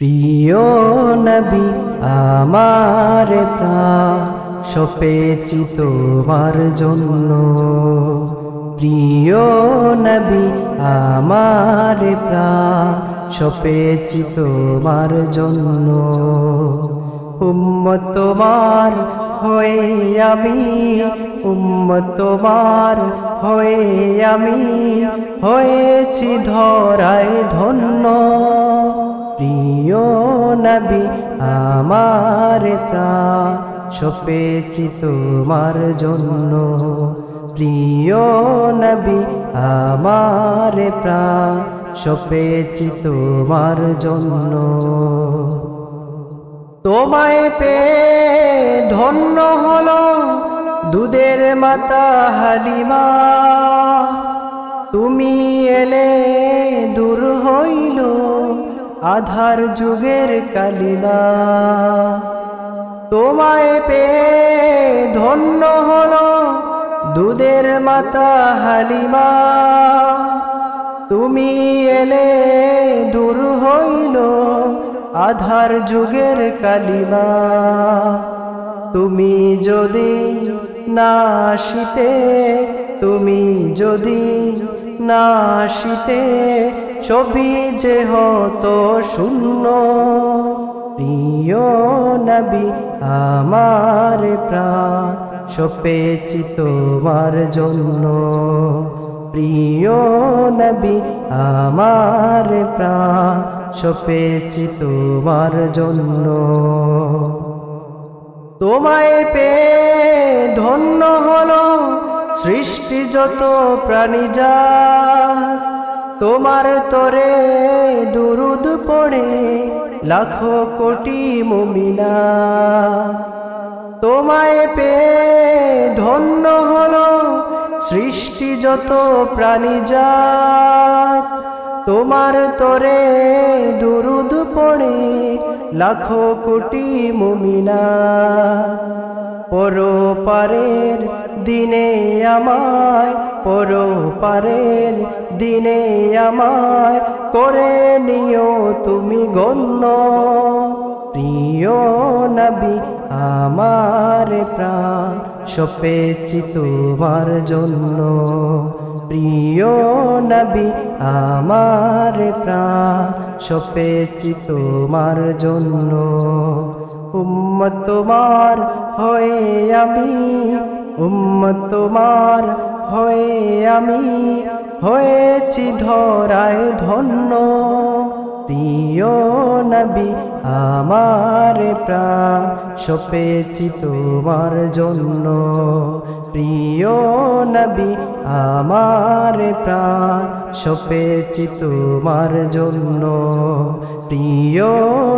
প্রিয় নবী, আমার প্রাণ সপেছি তোমার জন্য। প্রিয় নবী, আমার প্রাণ সপেছি তোমার জন্য। উম্মত তোমার হয়ে আমি, উম্মত তোমার হয়ে আমি হয়েছি ধরায় ধন্য। নবী আমার প্রাণ সপেছি তোমার জন্য। প্রিয় নবী আমার প্রাণ সপেছি তোমার জন্য। তোমায় পে ধন্য হলো দুধের মাতা হালিমা। তুমি এলে দূর হইল আধার যুগের কালিমা। তোমায় পে ধন্য হলো দুধের মাতা হালিমা। তুমি এলে দূর হইল আধার যুগের কালিমা। তুমি যদি না আসিতে, তুমি যদি না আসিতে, ছবি যে হতো শূন্য। প্রিয় নবী, আমার প্রাণ সপেছি তোমার জন্য। প্রিয় নবী, আমার প্রাণ সপেছি তোমার জন্য। তোমায় পে সৃষ্টি যত প্রাণী যা তোমার তরে দুরুদ পড়ে লাখো কোটি মুমিনা। তোমায় পে ধন্য হলো সৃষ্টি যত প্রাণী যা তোমার তরে দুরুদ পড়ে লাখো কোটি মুমিনা। পরপারের দিনে আমায় পরপারের দিনে আমায় করে নিও তুমি গণ্য। প্রিয় নবী, আমার প্রাণ সপেছি তোমার জন্য। প্রিয় নবী, আমার প্রাণ সপেছি তোমার জন্য। উম্মত তোমার হয়ে আমি উম্মত তোমার হয়ে আমি হয়েছি ধরায় ধন্য। প্রিয় নবী, আমার প্রাণ সপেছি তোমার জন্য। প্রিয় নবী, আমার প্রাণ সপেছি তোমার জন্য। প্রিয়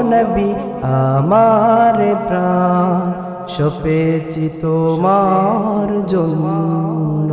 নবী, আমার প্রাণ সপেছি তোমার জন্য।